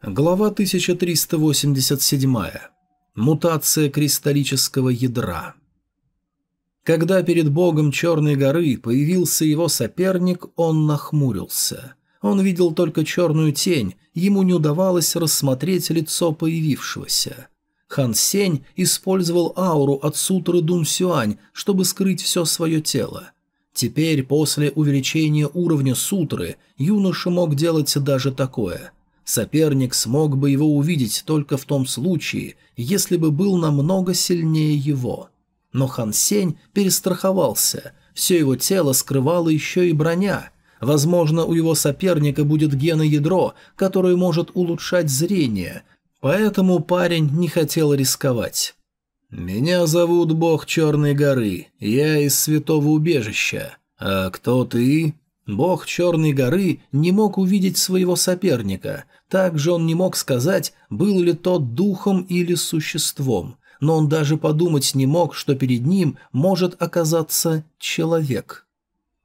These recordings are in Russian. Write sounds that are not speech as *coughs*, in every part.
Глава 1387. Мутация кристаллического ядра. Когда перед богом Черной горы появился его соперник, он нахмурился. Он видел только черную тень, ему не удавалось рассмотреть лицо появившегося. Хан Сень использовал ауру от сутры Дун Сюань, чтобы скрыть все свое тело. Теперь, после увеличения уровня сутры, юноша мог делать даже такое – Соперник смог бы его увидеть только в том случае, если бы был намного сильнее его. Но Хан Сень перестраховался, все его тело скрывало еще и броня. Возможно, у его соперника будет геноядро, которое может улучшать зрение, поэтому парень не хотел рисковать. «Меня зовут Бог Черной горы, я из Святого Убежища. А кто ты?» Бог Черной горы не мог увидеть своего соперника, также он не мог сказать, был ли тот духом или существом, но он даже подумать не мог, что перед ним может оказаться человек.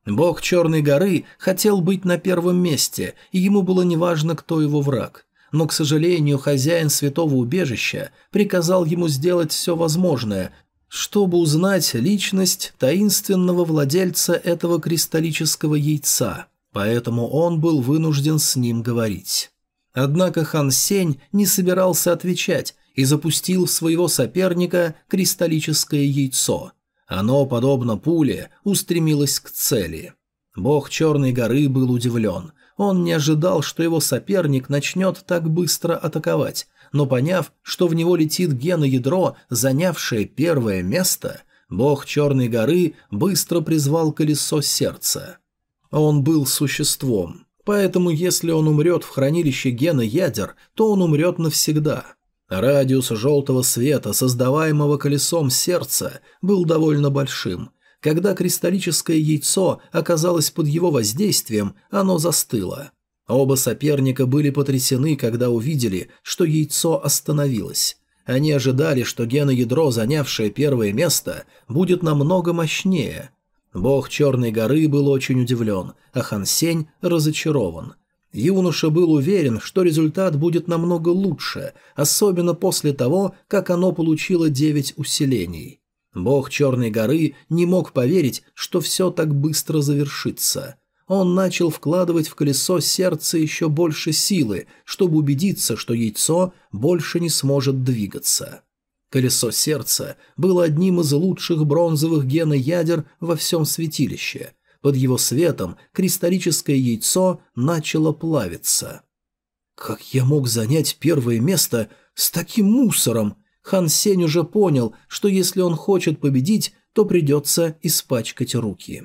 Бог Черной горы хотел быть на первом месте, и ему было неважно, кто его враг. Но, к сожалению, хозяин святого убежища приказал ему сделать все возможное, чтобы узнать личность таинственного владельца этого кристаллического яйца, поэтому он был вынужден с ним говорить. Однако Хан Сень не собирался отвечать и запустил в своего соперника кристаллическое яйцо. Оно, подобно пуле, устремилось к цели. Бог Черной горы был удивлен. Он не ожидал, что его соперник начнет так быстро атаковать, но поняв, что в него летит геноядро, занявшее первое место, бог Черной горы быстро призвал колесо сердца. Он был существом, поэтому если он умрет в хранилище гена ядер, то он умрет навсегда. Радиус желтого света, создаваемого колесом сердца, был довольно большим. Когда кристаллическое яйцо оказалось под его воздействием, оно застыло. Оба соперника были потрясены, когда увидели, что яйцо остановилось. Они ожидали, что геноядро, занявшее первое место, будет намного мощнее. Бог Черной горы был очень удивлен, а Хансень разочарован. Юноша был уверен, что результат будет намного лучше, особенно после того, как оно получило девять усилений. Бог Черной горы не мог поверить, что все так быстро завершится – он начал вкладывать в колесо сердца еще больше силы, чтобы убедиться, что яйцо больше не сможет двигаться. Колесо сердца было одним из лучших бронзовых геноядер во всем святилище. Под его светом кристаллическое яйцо начало плавиться. «Как я мог занять первое место с таким мусором?» Хан Сень уже понял, что если он хочет победить, то придется испачкать руки.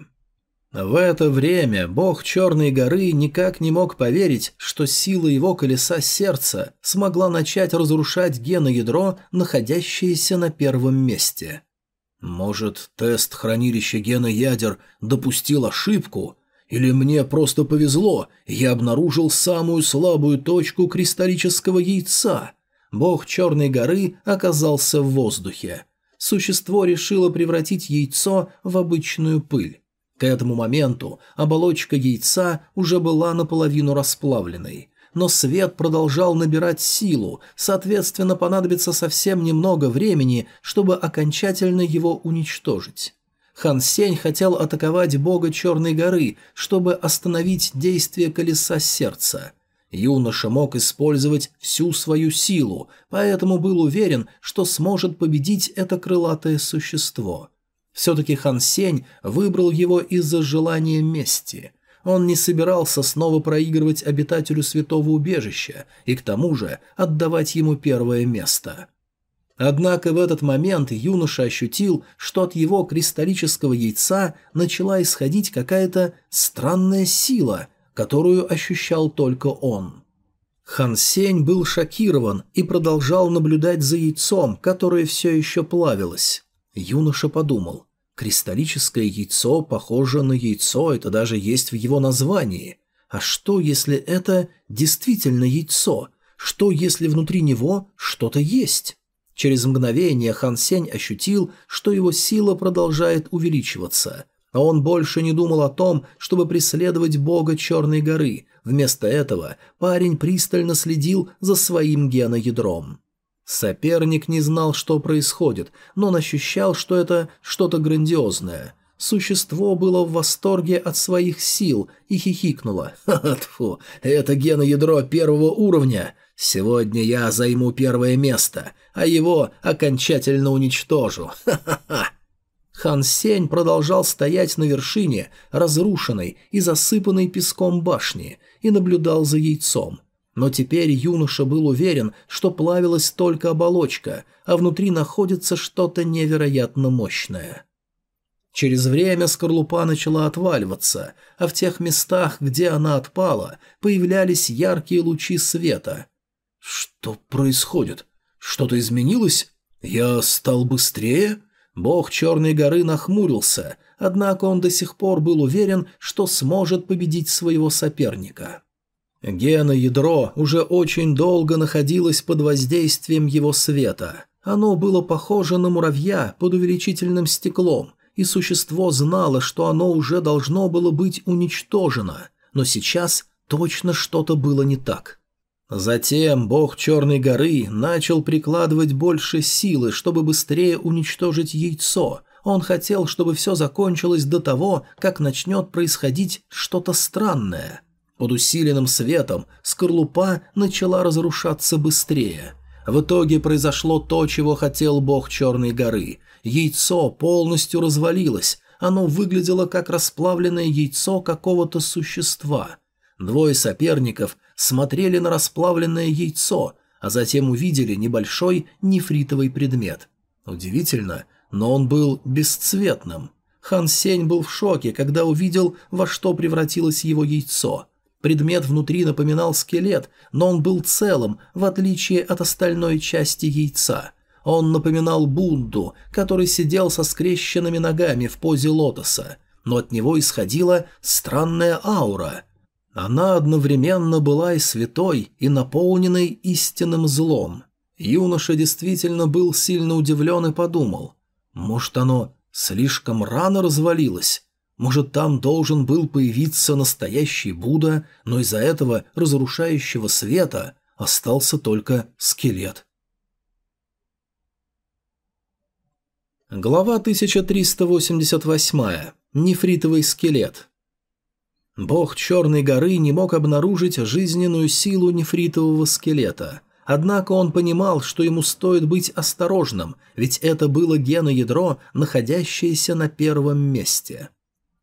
В это время бог Черной горы никак не мог поверить, что сила его колеса сердца смогла начать разрушать геноядро, находящееся на первом месте. Может, тест хранилища гена ядер допустил ошибку? Или мне просто повезло, я обнаружил самую слабую точку кристаллического яйца? Бог Черной горы оказался в воздухе. Существо решило превратить яйцо в обычную пыль. К этому моменту оболочка яйца уже была наполовину расплавленной, но свет продолжал набирать силу, соответственно, понадобится совсем немного времени, чтобы окончательно его уничтожить. Хан Сень хотел атаковать бога Черной горы, чтобы остановить действие колеса сердца. Юноша мог использовать всю свою силу, поэтому был уверен, что сможет победить это крылатое существо – все-таки Хан Сень выбрал его из-за желания мести. Он не собирался снова проигрывать обитателю святого убежища и к тому же отдавать ему первое место. Однако в этот момент юноша ощутил, что от его кристаллического яйца начала исходить какая-то странная сила, которую ощущал только он. Хан Сень был шокирован и продолжал наблюдать за яйцом, которое все еще плавилось. Юноша подумал, Кристаллическое яйцо похоже на яйцо, это даже есть в его названии. А что, если это действительно яйцо? Что, если внутри него что-то есть? Через мгновение Хан Сень ощутил, что его сила продолжает увеличиваться. А он больше не думал о том, чтобы преследовать бога Черной горы. Вместо этого парень пристально следил за своим геноядром. Соперник не знал, что происходит, но он ощущал, что это что-то грандиозное. Существо было в восторге от своих сил и хихикнуло. «Ха-ха, это геноядро первого уровня. Сегодня я займу первое место, а его окончательно уничтожу. Ха-ха-ха!» Хан Сень продолжал стоять на вершине разрушенной и засыпанной песком башни и наблюдал за яйцом. Но теперь юноша был уверен, что плавилась только оболочка, а внутри находится что-то невероятно мощное. Через время скорлупа начала отваливаться, а в тех местах, где она отпала, появлялись яркие лучи света. «Что происходит? Что-то изменилось? Я стал быстрее?» Бог Черной горы нахмурился, однако он до сих пор был уверен, что сможет победить своего соперника. Гена-ядро уже очень долго находилось под воздействием его света. Оно было похоже на муравья под увеличительным стеклом, и существо знало, что оно уже должно было быть уничтожено, но сейчас точно что-то было не так. Затем бог Черной горы начал прикладывать больше силы, чтобы быстрее уничтожить яйцо. Он хотел, чтобы все закончилось до того, как начнет происходить что-то странное. Под усиленным светом скорлупа начала разрушаться быстрее. В итоге произошло то, чего хотел бог Черной горы. Яйцо полностью развалилось, оно выглядело как расплавленное яйцо какого-то существа. Двое соперников смотрели на расплавленное яйцо, а затем увидели небольшой нефритовый предмет. Удивительно, но он был бесцветным. Хан Сень был в шоке, когда увидел, во что превратилось его яйцо. Предмет внутри напоминал скелет, но он был целым, в отличие от остальной части яйца. Он напоминал Бунду, который сидел со скрещенными ногами в позе лотоса, но от него исходила странная аура. Она одновременно была и святой, и наполненной истинным злом. Юноша действительно был сильно удивлен и подумал, может оно слишком рано развалилось? Может там должен был появиться настоящий Будда, но из-за этого разрушающего света остался только скелет. Глава 1388. Нефритовый скелет. Бог Черной горы не мог обнаружить жизненную силу нефритового скелета. Однако он понимал, что ему стоит быть осторожным, ведь это было геноядро, находящееся на первом месте.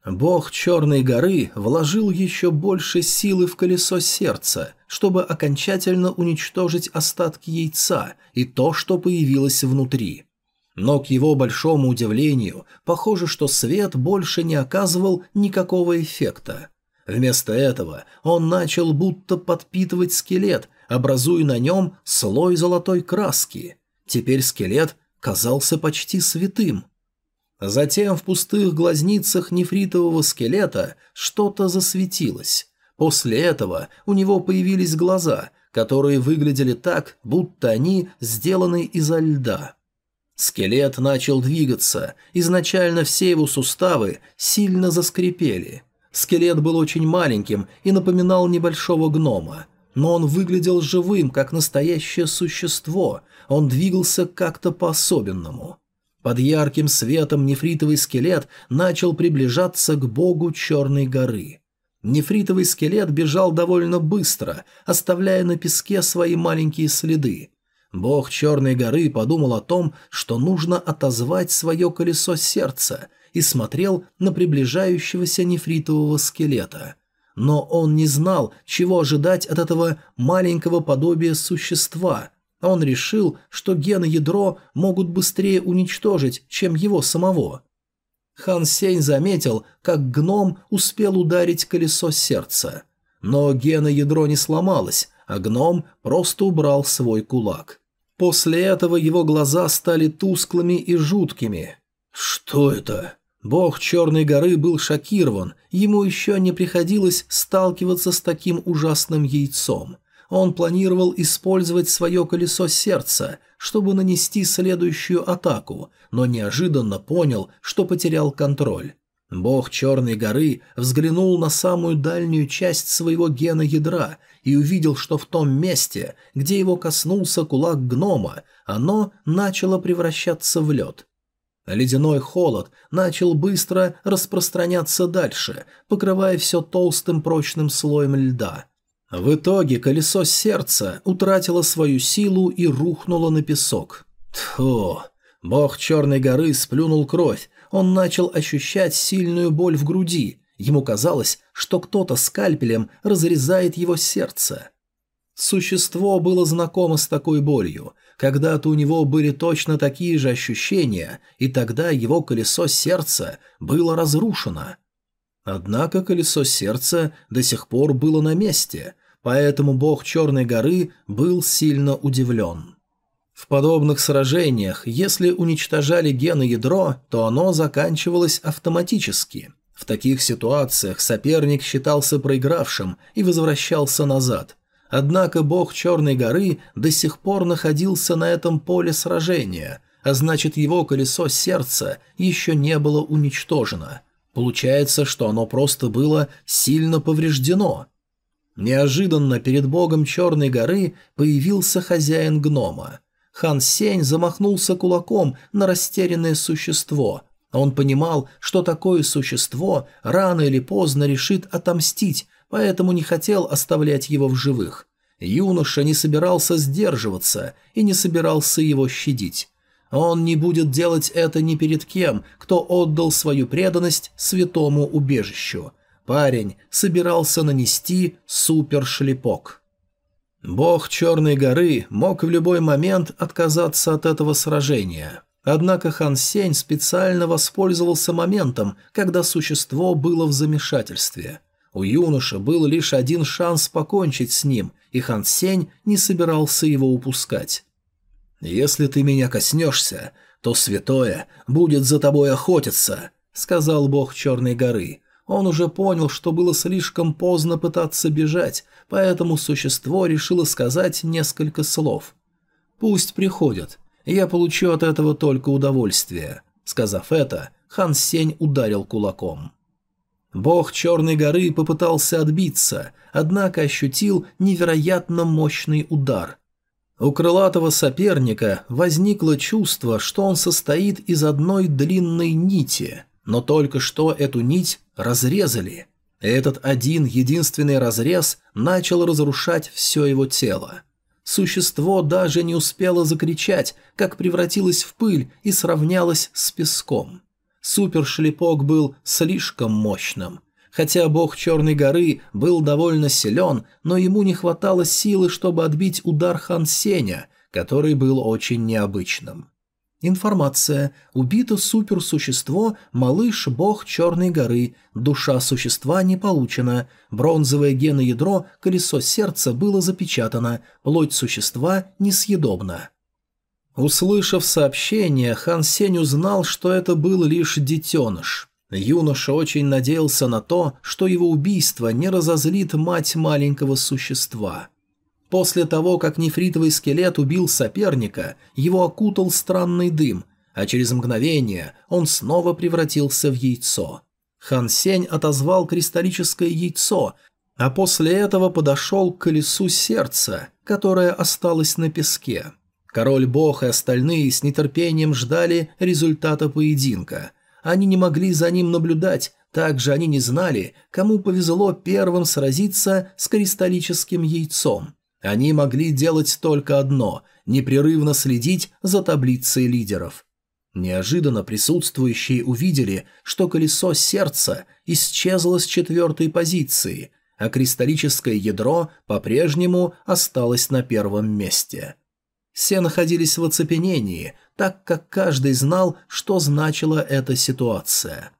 Бог Черной горы вложил еще больше силы в колесо сердца, чтобы окончательно уничтожить остатки яйца и то, что появилось внутри. Но к его большому удивлению, похоже, что свет больше не оказывал никакого эффекта. Вместо этого он начал будто подпитывать скелет, образуя на нем слой золотой краски. Теперь скелет казался почти святым. Затем в пустых глазницах нефритового скелета что-то засветилось. После этого у него появились глаза, которые выглядели так, будто они сделаны изо льда. Скелет начал двигаться, изначально все его суставы сильно заскрипели – Скелет был очень маленьким и напоминал небольшого гнома. Но он выглядел живым, как настоящее существо, он двигался как-то по-особенному. Под ярким светом нефритовый скелет начал приближаться к богу Черной горы. Нефритовый скелет бежал довольно быстро, оставляя на песке свои маленькие следы. Бог Черной горы подумал о том, что нужно отозвать свое колесо сердца и смотрел на приближающегося нефритового скелета. Но он не знал, чего ожидать от этого маленького подобия существа. Он решил, что геноядро могут быстрее уничтожить, чем его самого. Хан Сень заметил, как гном успел ударить колесо сердца. Но геноядро не сломалось, а гном просто убрал свой кулак. После этого его глаза стали тусклыми и жуткими. «Что это?» Бог Черной горы был шокирован, ему еще не приходилось сталкиваться с таким ужасным яйцом. Он планировал использовать свое колесо сердца, чтобы нанести следующую атаку, но неожиданно понял, что потерял контроль. Бог Черной горы взглянул на самую дальнюю часть своего гена ядра и увидел, что в том месте, где его коснулся кулак гнома, оно начало превращаться в лед. Ледяной холод начал быстро распространяться дальше, покрывая все толстым прочным слоем льда. В итоге колесо сердца утратило свою силу и рухнуло на песок. Тьфу! Бог Черной горы сплюнул кровь, он начал ощущать сильную боль в груди. Ему казалось, что кто-то скальпелем разрезает его сердце. Существо было знакомо с такой болью. Когда-то у него были точно такие же ощущения, и тогда его колесо сердца было разрушено. Однако колесо сердца до сих пор было на месте, поэтому бог Черной горы был сильно удивлен. В подобных сражениях, если уничтожали геноядро, то оно заканчивалось автоматически. В таких ситуациях соперник считался проигравшим и возвращался назад. Однако бог Черной горы до сих пор находился на этом поле сражения, а значит его колесо сердца еще не было уничтожено. Получается, что оно просто было сильно повреждено. Неожиданно перед богом Черной горы появился хозяин гнома – Хан Сень замахнулся кулаком на растерянное существо. Он понимал, что такое существо рано или поздно решит отомстить, поэтому не хотел оставлять его в живых. Юноша не собирался сдерживаться и не собирался его щадить. Он не будет делать это ни перед кем, кто отдал свою преданность святому убежищу. Парень собирался нанести супершлепок. Бог Черной горы мог в любой момент отказаться от этого сражения. Однако Хан Сень специально воспользовался моментом, когда существо было в замешательстве. У юноши был лишь один шанс покончить с ним, и Хан Сень не собирался его упускать. «Если ты меня коснешься, то святое будет за тобой охотиться», — сказал бог Черной горы. Он уже понял, что было слишком поздно пытаться бежать, поэтому существо решило сказать несколько слов. «Пусть приходят. Я получу от этого только удовольствие». Сказав это, Хан Сень ударил кулаком. Бог Черной горы попытался отбиться, однако ощутил невероятно мощный удар. У крылатого соперника возникло чувство, что он состоит из одной длинной нити, но только что эту нить разрезали. Этот один единственный разрез начал разрушать все его тело. Существо даже не успело закричать, как превратилось в пыль и сравнялось с песком. Супершлепок был слишком мощным. Хотя бог Черной горы был довольно силен, но ему не хватало силы, чтобы отбить удар Хан Сеня, который был очень необычным. Информация. Убито суперсущество, малыш, бог Черной горы. Душа существа не получена. Бронзовое геноядро, колесо сердца было запечатано. Плоть существа несъедобна. Услышав сообщение, Хан Сень узнал, что это был лишь детеныш. Юноша очень надеялся на то, что его убийство не разозлит мать маленького существа. После того, как нефритовый скелет убил соперника, его окутал странный дым, а через мгновение он снова превратился в яйцо. Хан Сень отозвал кристаллическое яйцо, а после этого подошел к колесу сердца, которое осталось на песке. Король-бог и остальные с нетерпением ждали результата поединка. Они не могли за ним наблюдать, также они не знали, кому повезло первым сразиться с кристаллическим яйцом. Они могли делать только одно – непрерывно следить за таблицей лидеров. Неожиданно присутствующие увидели, что колесо сердца исчезло с четвертой позиции, а кристаллическое ядро по-прежнему осталось на первом месте. Все находились в оцепенении, так как каждый знал, что значила эта ситуация.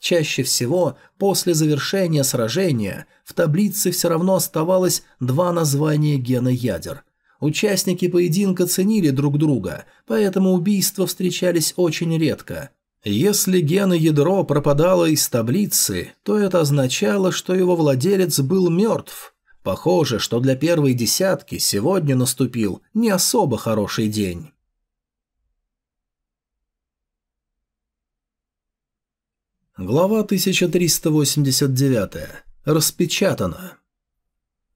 Чаще всего после завершения сражения в таблице все равно оставалось два названия гена ядер. Участники поединка ценили друг друга, поэтому убийства встречались очень редко. Если геноядро пропадало из таблицы, то это означало, что его владелец был мертв. Похоже, что для первой десятки сегодня наступил не особо хороший день. Глава 1389. Распечатано.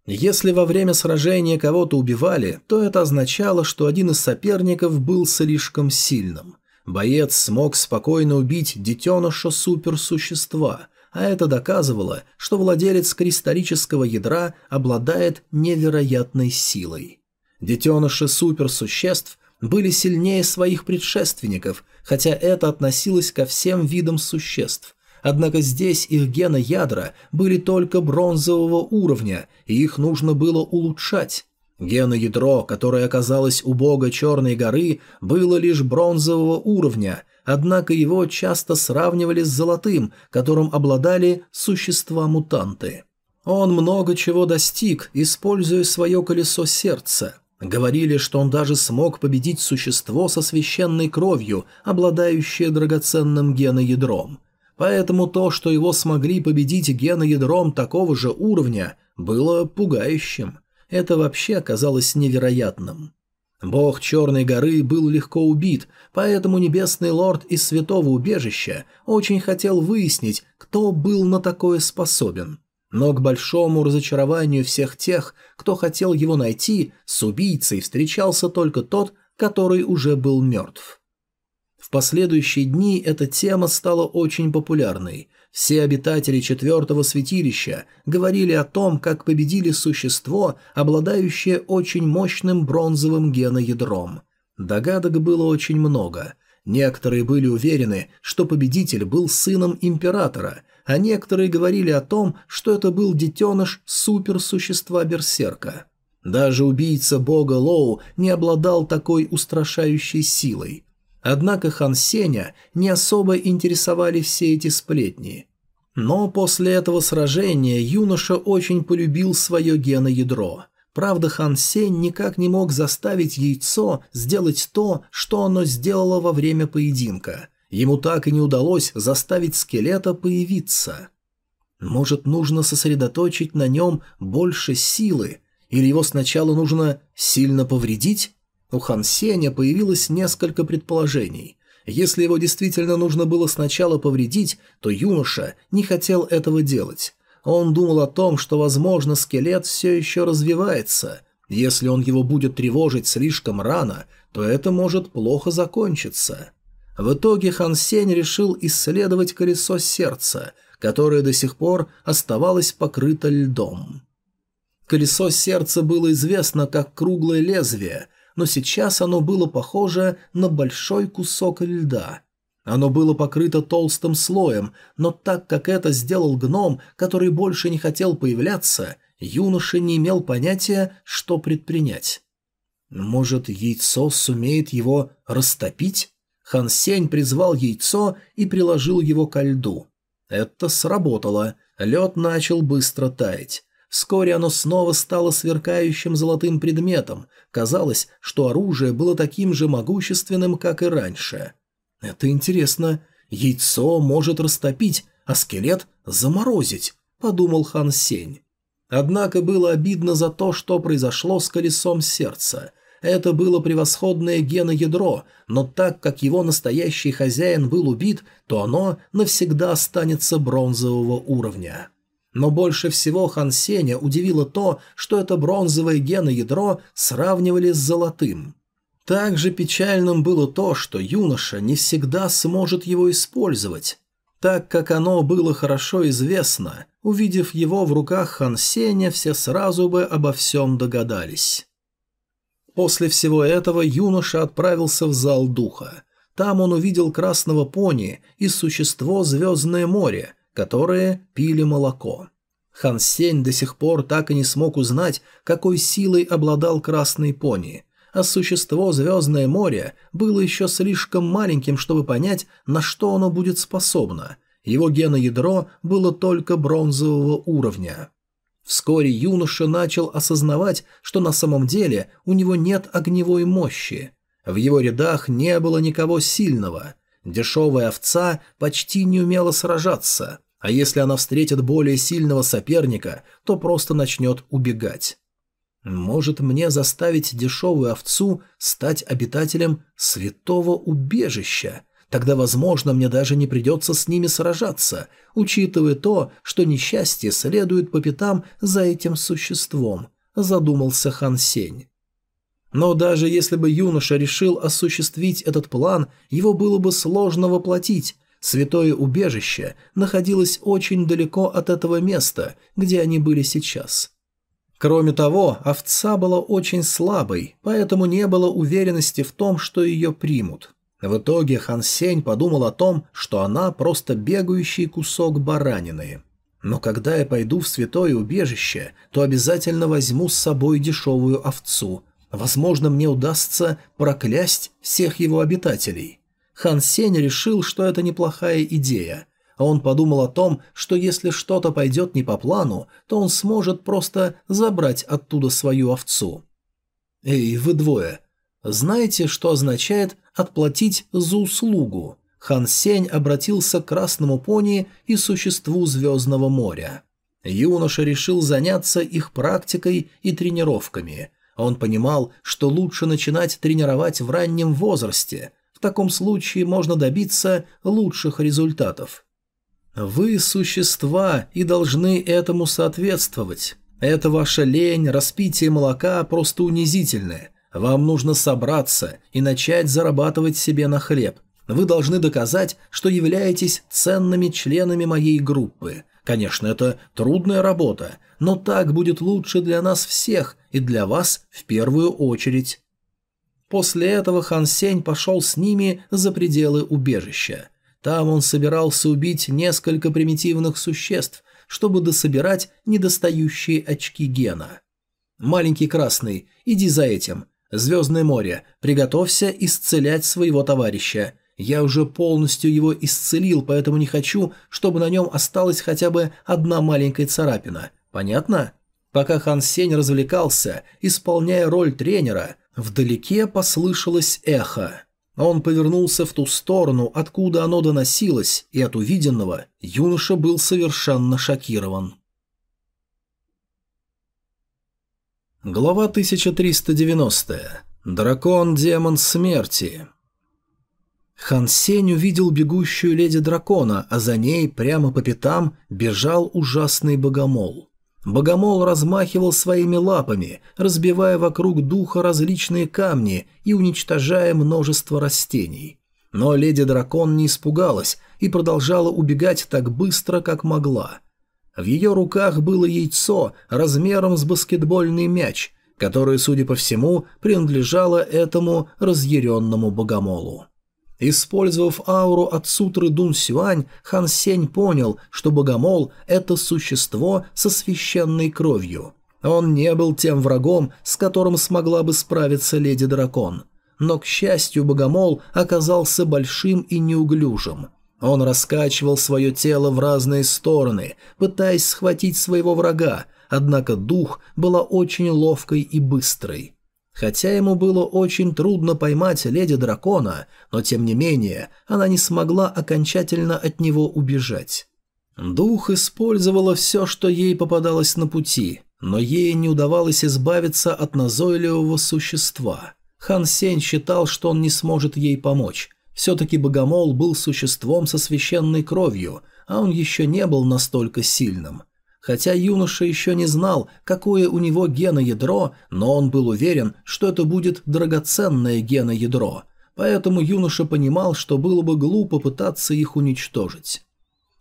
Если во время сражения кого-то убивали, то это означало, что один из соперников был слишком сильным. Боец смог спокойно убить детеныша суперсущества, а это доказывало, что владелец кристаллического ядра обладает невероятной силой. Детеныши суперсуществ были сильнее своих предшественников, хотя это относилось ко всем видам существ. Однако здесь их геноядра были только бронзового уровня, и их нужно было улучшать. Геноядро, которое оказалось у бога Черной горы, было лишь бронзового уровня, однако его часто сравнивали с золотым, которым обладали существа-мутанты. Он много чего достиг, используя свое колесо сердца – Говорили, что он даже смог победить существо со священной кровью, обладающее драгоценным геноядром. Поэтому то, что его смогли победить геноядром такого же уровня, было пугающим. Это вообще оказалось невероятным. Бог Черной горы был легко убит, поэтому Небесный Лорд из Святого Убежища очень хотел выяснить, кто был на такое способен. Но к большому разочарованию всех тех, кто хотел его найти, с убийцей встречался только тот, который уже был мертв. В последующие дни эта тема стала очень популярной. Все обитатели четвертого святилища говорили о том, как победили существо, обладающее очень мощным бронзовым геноядром. Догадок было очень много. Некоторые были уверены, что победитель был сыном императора – а некоторые говорили о том, что это был детеныш суперсущества Берсерка. Даже убийца бога Лоу не обладал такой устрашающей силой. Однако Хан Сеня не особо интересовали все эти сплетни. Но после этого сражения юноша очень полюбил свое геноядро. Правда, Хан Сень никак не мог заставить яйцо сделать то, что оно сделало во время поединка – Ему так и не удалось заставить скелета появиться. Может, нужно сосредоточить на нем больше силы, или его сначала нужно сильно повредить? У Хан Сеня появилось несколько предположений. Если его действительно нужно было сначала повредить, то юноша не хотел этого делать. Он думал о том, что, возможно, скелет все еще развивается. Если он его будет тревожить слишком рано, то это может плохо закончиться. В итоге Хан Сень решил исследовать колесо сердца, которое до сих пор оставалось покрыто льдом. Колесо сердца было известно как круглое лезвие, но сейчас оно было похоже на большой кусок льда. Оно было покрыто толстым слоем, но так как это сделал гном, который больше не хотел появляться, юноша не имел понятия, что предпринять. Может, яйцо сумеет его растопить? Хан Сень призвал яйцо и приложил его ко льду. Это сработало. Лед начал быстро таять. Вскоре оно снова стало сверкающим золотым предметом. Казалось, что оружие было таким же могущественным, как и раньше. Это интересно. Яйцо может растопить, а скелет заморозить, подумал Хан Сень. Однако было обидно за то, что произошло с колесом сердца – это было превосходное геноядро, но так как его настоящий хозяин был убит, то оно навсегда останется бронзового уровня. Но больше всего Хан Сеня удивило то, что это бронзовое геноядро сравнивали с золотым. Также печальным было то, что юноша не всегда сможет его использовать. Так как оно было хорошо известно, увидев его в руках Хан Сеня, все сразу бы обо всем догадались. После всего этого юноша отправился в зал духа. Там он увидел красного пони и существо Звездное море, которые пили молоко. Хан Сень до сих пор так и не смог узнать, какой силой обладал красный пони, а существо Звездное море было еще слишком маленьким, чтобы понять, на что оно будет способно. Его геноядро было только бронзового уровня. Вскоре юноша начал осознавать, что на самом деле у него нет огневой мощи. В его рядах не было никого сильного. Дешевая овца почти не умела сражаться, а если она встретит более сильного соперника, то просто начнет убегать. Может мне заставить дешевую овцу стать обитателем святого убежища? Тогда, возможно, мне даже не придется с ними сражаться, учитывая то, что несчастье следует по пятам за этим существом», – задумался Хан Сень. Но даже если бы юноша решил осуществить этот план, его было бы сложно воплотить. Святое убежище находилось очень далеко от этого места, где они были сейчас. Кроме того, овца была очень слабой, поэтому не было уверенности в том, что ее примут. В итоге Хан Сень подумал о том, что она просто бегающий кусок баранины. Но когда я пойду в святое убежище, то обязательно возьму с собой дешевую овцу. Возможно, мне удастся проклясть всех его обитателей. Хан Сень решил, что это неплохая идея. Он подумал о том, что если что-то пойдет не по плану, то он сможет просто забрать оттуда свою овцу. «Эй, вы двое, знаете, что означает «отплатить за услугу»?» Хан Сень обратился к красному пони и существу Звездного моря. Юноша решил заняться их практикой и тренировками. Он понимал, что лучше начинать тренировать в раннем возрасте. Таком случае можно добиться лучших результатов. Вы – существа и должны этому соответствовать. Это ваша лень, распитие молока просто унизительное. Вам нужно собраться и начать зарабатывать себе на хлеб. Вы должны доказать, что являетесь ценными членами моей группы. Конечно, это трудная работа, но так будет лучше для нас всех и для вас в первую очередь. После этого Хан Сень пошел с ними за пределы убежища. Там он собирался убить несколько примитивных существ, чтобы дособирать недостающие очки гена. «Маленький красный, иди за этим. Звездное море, приготовься исцелять своего товарища. Я уже полностью его исцелил, поэтому не хочу, чтобы на нем осталась хотя бы одна маленькая царапина. Понятно?» Пока Хан Сень развлекался, исполняя роль тренера, вдалеке послышалось эхо. Он повернулся в ту сторону, откуда оно доносилось, и от увиденного юноша был совершенно шокирован. Глава 1390. Дракон-демон смерти. Хан Сень увидел бегущую леди дракона, а за ней прямо по пятам бежал ужасный богомол. Богомол размахивал своими лапами, разбивая вокруг духа различные камни и уничтожая множество растений. Но леди-дракон не испугалась и продолжала убегать так быстро, как могла. В ее руках было яйцо размером с баскетбольный мяч, которое, судя по всему, принадлежало этому разъяренному богомолу. Использовав ауру от сутры Дун Сюань, Хан Сень понял, что богомол – это существо со священной кровью. Он не был тем врагом, с которым смогла бы справиться леди-дракон. Но, к счастью, богомол оказался большим и неуглюжим. Он раскачивал свое тело в разные стороны, пытаясь схватить своего врага, однако дух была очень ловкой и быстрой. Хотя ему было очень трудно поймать леди дракона, но тем не менее она не смогла окончательно от него убежать. Дух использовала все, что ей попадалось на пути, но ей не удавалось избавиться от назойливого существа. Хан Сень считал, что он не сможет ей помочь. Все-таки богомол был существом со священной кровью, а он еще не был настолько сильным – Хотя юноша еще не знал, какое у него геноядро, но он был уверен, что это будет драгоценное геноядро, поэтому юноша понимал, что было бы глупо пытаться их уничтожить.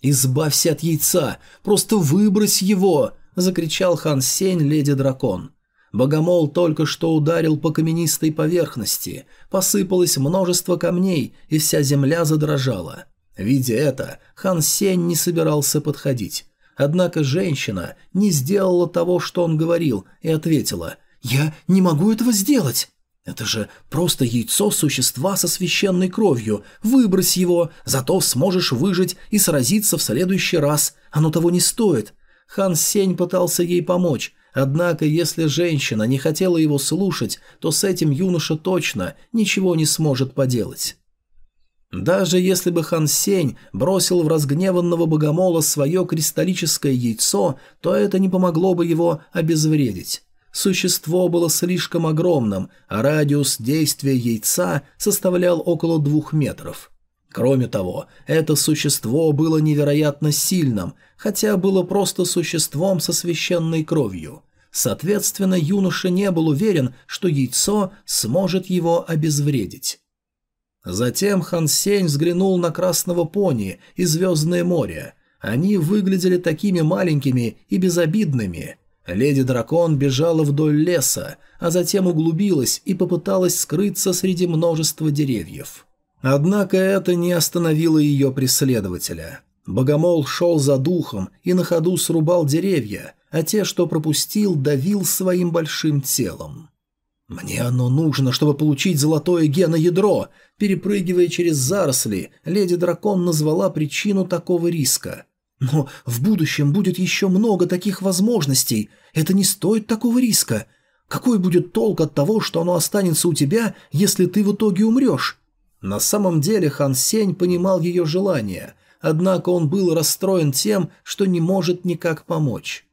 «Избавься от яйца! Просто выбрось его!» – закричал Хан Сень, леди-дракон. Богомол только что ударил по каменистой поверхности, посыпалось множество камней, и вся земля задрожала. Видя это, Хан Сень не собирался подходить. Однако женщина не сделала того, что он говорил, и ответила «Я не могу этого сделать». «Это же просто яйцо существа со священной кровью. Выбрось его, зато сможешь выжить и сразиться в следующий раз. Оно того не стоит». Хан Сень пытался ей помочь, однако если женщина не хотела его слушать, то с этим юноша точно ничего не сможет поделать. Даже если бы Хан Сень бросил в разгневанного богомола свое кристаллическое яйцо, то это не помогло бы его обезвредить. Существо было слишком огромным, а радиус действия яйца составлял около двух метров. Кроме того, это существо было невероятно сильным, хотя было просто существом со священной кровью. Соответственно, юноша не был уверен, что яйцо сможет его обезвредить. Затем Хан Сень взглянул на красного пони и Звездное море. Они выглядели такими маленькими и безобидными. Леди-дракон бежала вдоль леса, а затем углубилась и попыталась скрыться среди множества деревьев. Однако это не остановило ее преследователя. Богомол шел за духом и на ходу срубал деревья, а те, что пропустил, давил своим большим телом. «Мне оно нужно, чтобы получить золотое геноядро!» Перепрыгивая через заросли, леди-дракон назвала причину такого риска. «Но в будущем будет еще много таких возможностей. Это не стоит такого риска. Какой будет толк от того, что оно останется у тебя, если ты в итоге умрешь?» На самом деле Хан Сень понимал ее желание, однако он был расстроен тем, что не может никак помочь.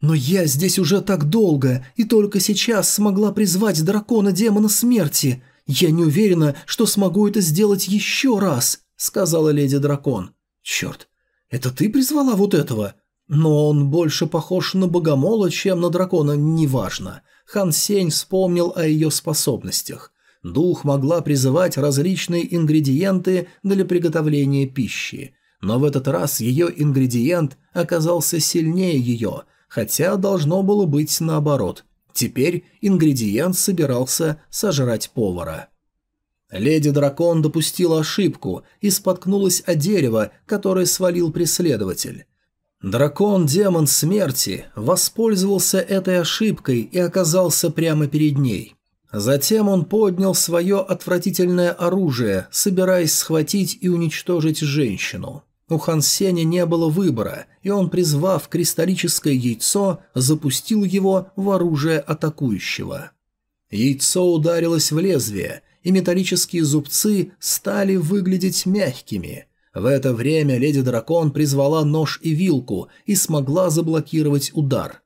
«Но я здесь уже так долго, и только сейчас смогла призвать дракона-демона смерти. Я не уверена, что смогу это сделать еще раз», — сказала леди-дракон. «Черт, это ты призвала вот этого?» Но он больше похож на богомола, чем на дракона, неважно. Хан Сень вспомнил о ее способностях. Дух могла призывать различные ингредиенты для приготовления пищи, но в этот раз ее ингредиент оказался сильнее ее, хотя должно было быть наоборот. Теперь ингредиент собирался сожрать повара. Леди-дракон допустила ошибку и споткнулась о дерево, которое свалил преследователь. Дракон-демон смерти воспользовался этой ошибкой и оказался прямо перед ней. Затем он поднял свое отвратительное оружие, собираясь схватить и уничтожить женщину. У Хан Сеня не было выбора, и он, призвав кристаллическое яйцо, запустил его в оружие атакующего. Яйцо ударилось в лезвие, и металлические зубцы стали выглядеть мягкими. В это время леди-дракон призвала нож и вилку и смогла заблокировать удар.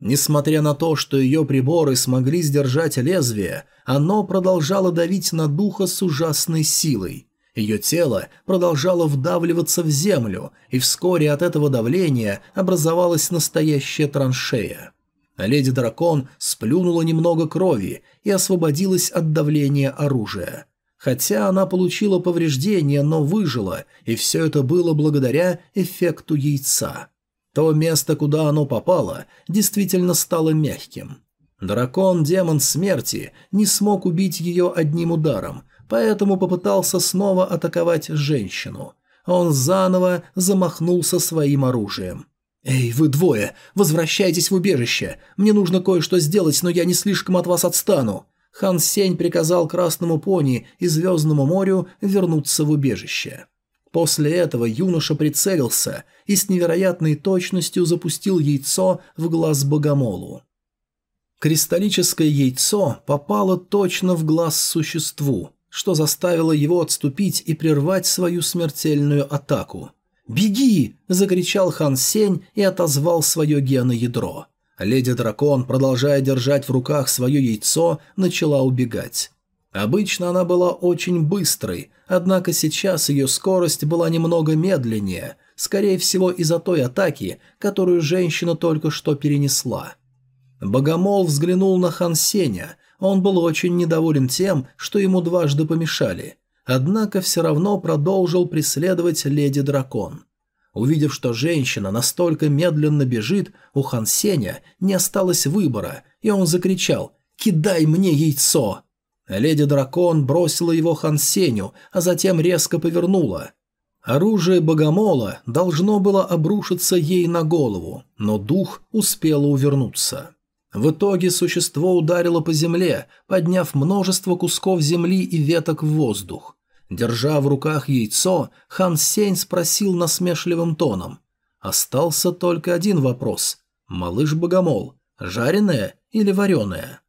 Несмотря на то, что ее приборы смогли сдержать лезвие, оно продолжало давить на духа с ужасной силой. Ее тело продолжало вдавливаться в землю, и вскоре от этого давления образовалась настоящая траншея. Леди-дракон сплюнула немного крови и освободилась от давления оружия. Хотя она получила повреждения, но выжила, и все это было благодаря эффекту яйца. То место, куда оно попало, действительно стало мягким. Дракон-демон смерти не смог убить ее одним ударом, поэтому попытался снова атаковать женщину. Он заново замахнулся своим оружием. «Эй, вы двое, возвращайтесь в убежище. Мне нужно кое-что сделать, но я не слишком от вас отстану». Хан Сень приказал Красному Пони и Звездному морю вернуться в убежище. После этого юноша прицелился и с невероятной точностью запустил яйцо в глаз богомолу. Кристаллическое яйцо попало точно в глаз существу, что заставило его отступить и прервать свою смертельную атаку. «Беги!» – закричал Хан Сень и отозвал свое геноядро. Леди-дракон, продолжая держать в руках свое яйцо, начала убегать. Обычно она была очень быстрой, однако сейчас ее скорость была немного медленнее, скорее всего из-за той атаки, которую женщина только что перенесла. Богомол взглянул на Хан Сеня, он был очень недоволен тем, что ему дважды помешали, однако все равно продолжил преследовать леди-дракон. Увидев, что женщина настолько медленно бежит, у Хан Сеня не осталось выбора, и он закричал «Кидай мне яйцо!» Леди-дракон бросила его Хансеню, а затем резко повернула. Оружие богомола должно было обрушиться ей на голову, но дух успела увернуться. В итоге существо ударило по земле, подняв множество кусков земли и веток в воздух. Держа в руках яйцо, Хан Сень спросил насмешливым тоном. Остался только один вопрос. «Малыш-богомол, жареное или вареное?»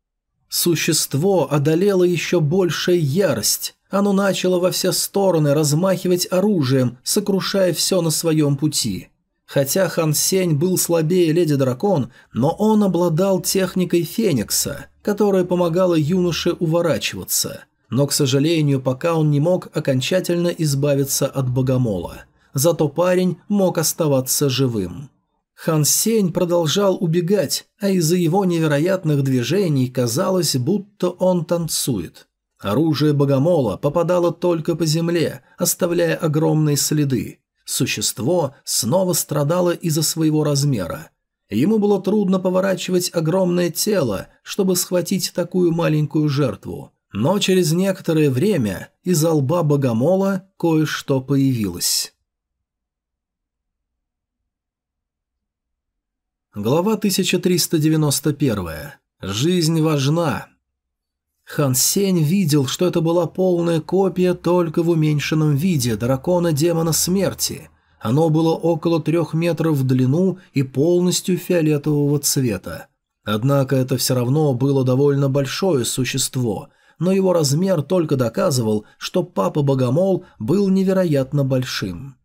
Существо одолело еще большая ярость. Оно начало во все стороны размахивать оружием, сокрушая все на своем пути. Хотя Хан Сень был слабее Леди Дракон, но он обладал техникой Феникса, которая помогала юноше уворачиваться. Но, к сожалению, пока он не мог окончательно избавиться от богомола. Зато парень мог оставаться живым. Хан Сень продолжал убегать, а из-за его невероятных движений казалось, будто он танцует. Оружие богомола попадало только по земле, оставляя огромные следы. Существо снова страдало из-за своего размера. Ему было трудно поворачивать огромное тело, чтобы схватить такую маленькую жертву. Но через некоторое время из лба богомола кое-что появилось. Глава 1391. Жизнь важна. Хан Сень видел, что это была полная копия только в уменьшенном виде дракона-демона смерти. Оно было около трех метров в длину и полностью фиолетового цвета. Однако это все равно было довольно большое существо, но его размер только доказывал, что Папа-Богомол был невероятно большим.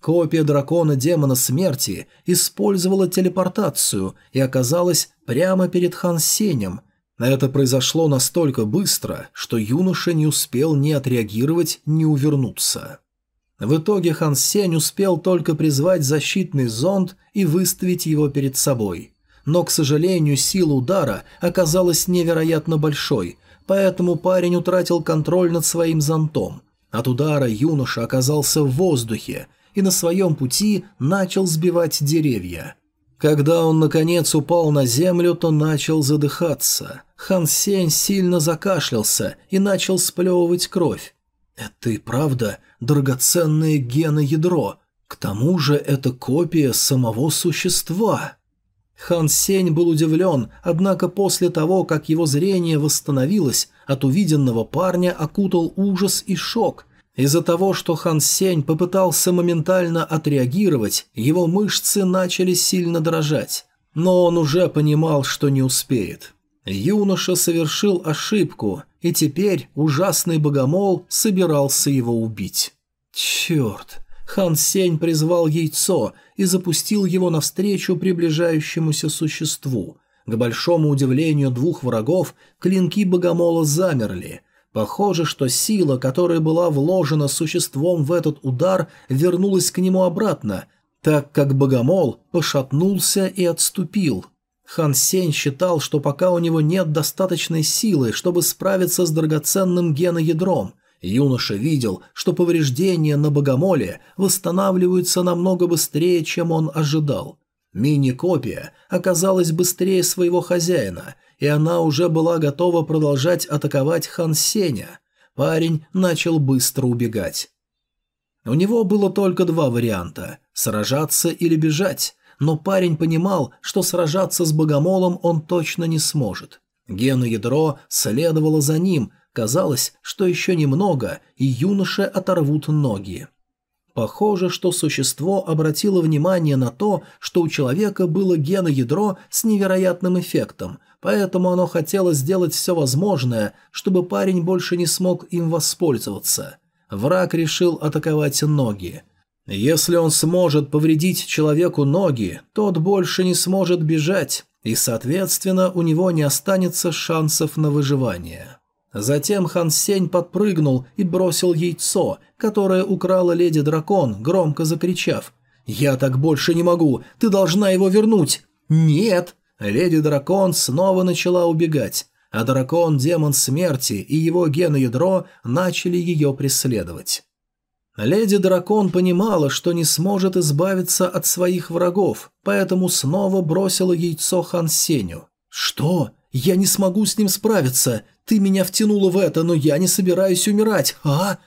Копия дракона-демона смерти использовала телепортацию и оказалась прямо перед Хан Сенем. Это произошло настолько быстро, что юноша не успел ни отреагировать, ни увернуться. В итоге Хан Сень успел только призвать защитный зонд и выставить его перед собой. Но, к сожалению, сила удара оказалась невероятно большой, поэтому парень утратил контроль над своим зонтом. От удара юноша оказался в воздухе, и на своем пути начал сбивать деревья. Когда он, наконец, упал на землю, то начал задыхаться. Хан Сень сильно закашлялся и начал сплевывать кровь. Это и правда драгоценное геноядро. К тому же это копия самого существа. Хан Сень был удивлен, однако после того, как его зрение восстановилось, от увиденного парня окутал ужас и шок, из-за того, что Хан Сень попытался моментально отреагировать, его мышцы начали сильно дрожать. Но он уже понимал, что не успеет. Юноша совершил ошибку, и теперь ужасный богомол собирался его убить. Черт! Хан Сень призвал яйцо и запустил его навстречу приближающемуся существу. К большому удивлению двух врагов клинки богомола замерли, Похоже, что сила, которая была вложена существом в этот удар, вернулась к нему обратно, так как богомол пошатнулся и отступил. Хан Сень считал, что пока у него нет достаточной силы, чтобы справиться с драгоценным геноядром, юноша видел, что повреждения на богомоле восстанавливаются намного быстрее, чем он ожидал. Мини-копия оказалась быстрее своего хозяина – и она уже была готова продолжать атаковать Хан Сеня. Парень начал быстро убегать. У него было только два варианта – сражаться или бежать, но парень понимал, что сражаться с богомолом он точно не сможет. Геноядро следовало за ним, казалось, что еще немного, и юноше оторвут ноги. Похоже, что существо обратило внимание на то, что у человека было геноядро с невероятным эффектом, поэтому оно хотело сделать все возможное, чтобы парень больше не смог им воспользоваться. Враг решил атаковать ноги. Если он сможет повредить человеку ноги, тот больше не сможет бежать, и, соответственно, у него не останется шансов на выживание. Затем Хан Сень подпрыгнул и бросил яйцо, которое украла леди-дракон, громко закричав. «Я так больше не могу! Ты должна его вернуть!» «Нет!» Леди-дракон снова начала убегать, а дракон-демон смерти и его геноядро начали ее преследовать. Леди-дракон понимала, что не сможет избавиться от своих врагов, поэтому снова бросила яйцо Хан Сеню. «Что? Я не смогу с ним справиться! Ты меня втянула в это, но я не собираюсь умирать, а?»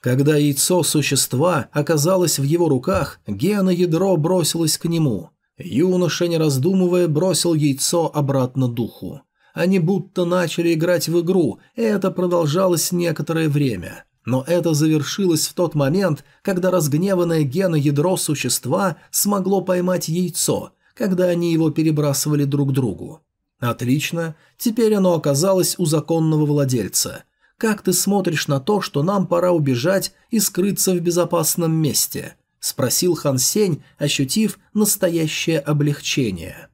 Когда яйцо существа оказалось в его руках, геноядро бросилось к нему. Юноша, не раздумывая, бросил яйцо обратно духу. Они будто начали играть в игру, и это продолжалось некоторое время. Но это завершилось в тот момент, когда разгневанное геноядро существа смогло поймать яйцо, когда они его перебрасывали друг другу. Отлично, теперь оно оказалось у законного владельца. Как ты смотришь на то, что нам пора убежать и скрыться в безопасном месте? Спросил Хан Сень, ощутив настоящее облегчение.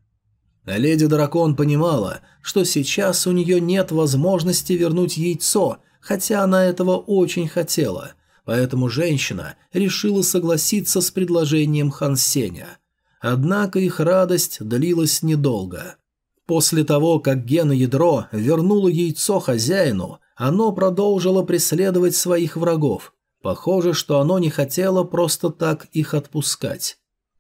Леди Дракон понимала, что сейчас у нее нет возможности вернуть яйцо, хотя она этого очень хотела, поэтому женщина решила согласиться с предложением Хан Сеня. Однако их радость длилась недолго. После того, как геноядро вернуло яйцо хозяину, оно продолжило преследовать своих врагов. Похоже, что оно не хотело просто так их отпускать.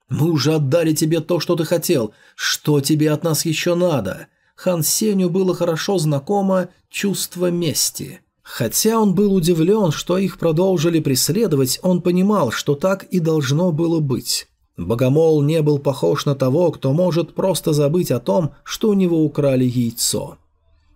«Мы уже отдали тебе то, что ты хотел. Что тебе от нас еще надо?» Хан Сеню было хорошо знакомо чувство мести. Хотя он был удивлен, что их продолжили преследовать, он понимал, что так и должно было быть. Богомол не был похож на того, кто может просто забыть о том, что у него украли яйцо.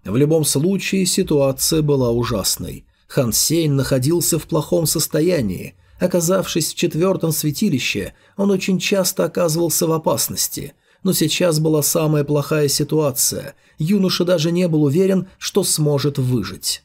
В любом случае ситуация была ужасной. Хан Сень находился в плохом состоянии. Оказавшись в четвертом святилище, он очень часто оказывался в опасности. Но сейчас была самая плохая ситуация. Юноша даже не был уверен, что сможет выжить.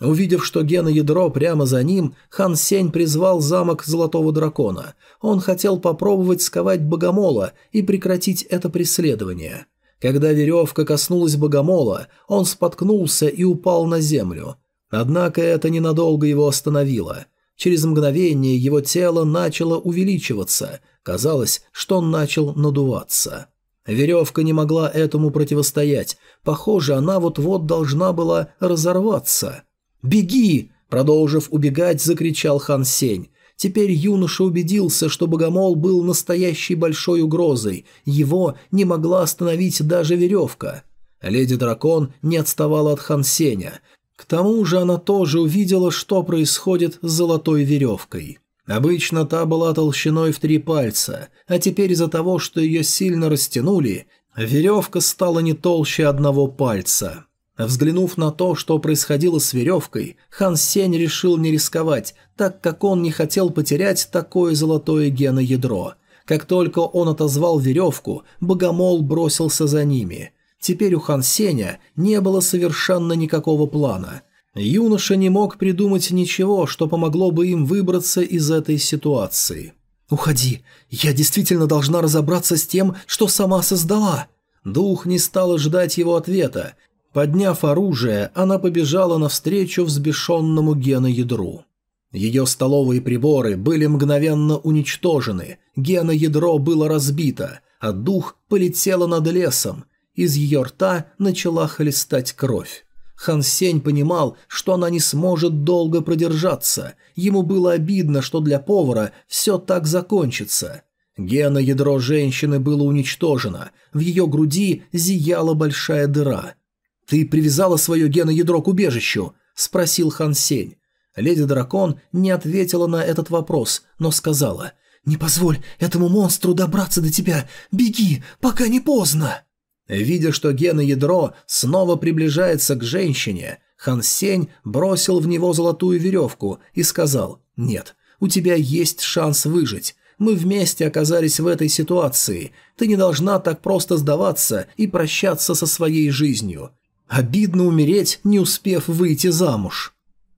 Увидев, что геноядро прямо за ним, Хан Сень призвал замок Золотого Дракона. Он хотел попробовать сковать богомола и прекратить это преследование. Когда веревка коснулась богомола, он споткнулся и упал на землю. Однако это ненадолго его остановило. Через мгновение его тело начало увеличиваться. Казалось, что он начал надуваться. Веревка не могла этому противостоять. Похоже, она вот-вот должна была разорваться. «Беги!» – продолжив убегать, закричал Хан Сень. Теперь юноша убедился, что богомол был настоящей большой угрозой. Его не могла остановить даже веревка. Леди-дракон не отставала от Хан Сеня. К тому же она тоже увидела, что происходит с золотой веревкой. Обычно та была толщиной в три пальца, а теперь из-за того, что ее сильно растянули, веревка стала не толще одного пальца. Взглянув на то, что происходило с веревкой, Хан Сень решил не рисковать, так как он не хотел потерять такое золотое геноядро. Как только он отозвал веревку, богомол бросился за ними. Теперь у Хан Сеня не было совершенно никакого плана. Юноша не мог придумать ничего, что помогло бы им выбраться из этой ситуации. «Уходи, я действительно должна разобраться с тем, что сама создала». Дух не стал ждать его ответа, Подняв оружие, она побежала навстречу взбешенному геноядру. Ее столовые приборы были мгновенно уничтожены, геноядро было разбито, а дух полетела над лесом. Из ее рта начала хлестать кровь. Хан Сень понимал, что она не сможет долго продержаться. Ему было обидно, что для повара все так закончится. Геноядро женщины было уничтожено, в ее груди зияла большая дыра – «Ты привязала свое геноядро к убежищу?» – спросил Хан Сень. Леди-дракон не ответила на этот вопрос, но сказала «Не позволь этому монстру добраться до тебя! Беги, пока не поздно!» Видя, что геноядро снова приближается к женщине, Хан Сень бросил в него золотую веревку и сказал «Нет, у тебя есть шанс выжить. Мы вместе оказались в этой ситуации. Ты не должна так просто сдаваться и прощаться со своей жизнью. Обидно умереть, не успев выйти замуж.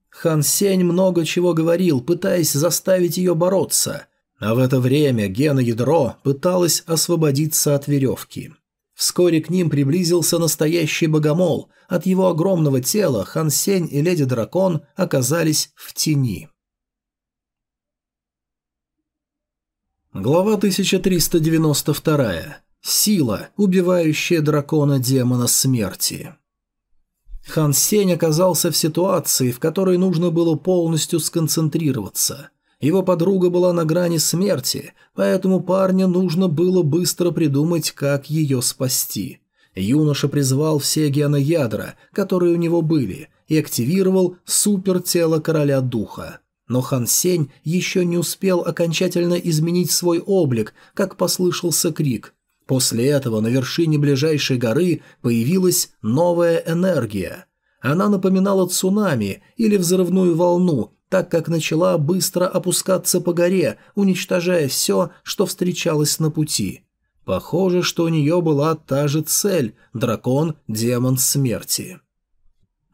Хан Сень много чего говорил, пытаясь заставить ее бороться. А в это время Гена Ядро пыталась освободиться от веревки. Вскоре к ним приблизился настоящий богомол. От его огромного тела Хан Сень и Леди Дракон оказались в тени. Глава 1392. Сила, убивающая дракона-демона смерти. Хан Сень оказался в ситуации, в которой нужно было полностью сконцентрироваться. Его подруга была на грани смерти, поэтому парню нужно было быстро придумать, как ее спасти. Юноша призвал все геноядра, которые у него были, и активировал супертело короля духа. Но Хан Сень еще не успел окончательно изменить свой облик, как послышался крик После этого на вершине ближайшей горы появилась новая энергия. Она напоминала цунами или взрывную волну, так как начала быстро опускаться по горе, уничтожая все, что встречалось на пути. Похоже, что у нее была та же цель – дракон-демон смерти.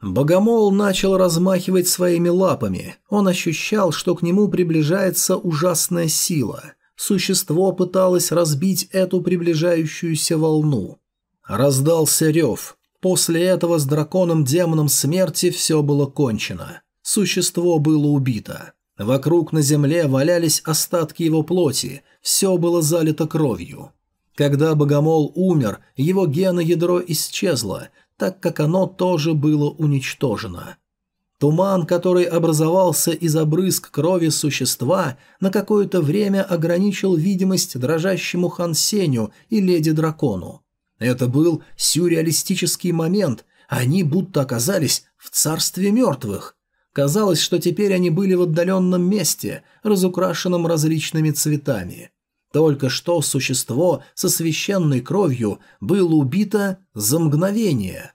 Богомол начал размахивать своими лапами. Он ощущал, что к нему приближается ужасная сила – Существо пыталось разбить эту приближающуюся волну. Раздался рев. После этого с драконом-демоном смерти все было кончено. Существо было убито. Вокруг на земле валялись остатки его плоти, все было залито кровью. Когда богомол умер, его геноядро исчезло, так как оно тоже было уничтожено. Туман, который образовался из обрызг крови существа, на какое-то время ограничил видимость дрожащему Хансеню и леди-дракону. Это был сюрреалистический момент, они будто оказались в царстве мертвых. Казалось, что теперь они были в отдаленном месте, разукрашенном различными цветами. Только что существо со священной кровью было убито за мгновение.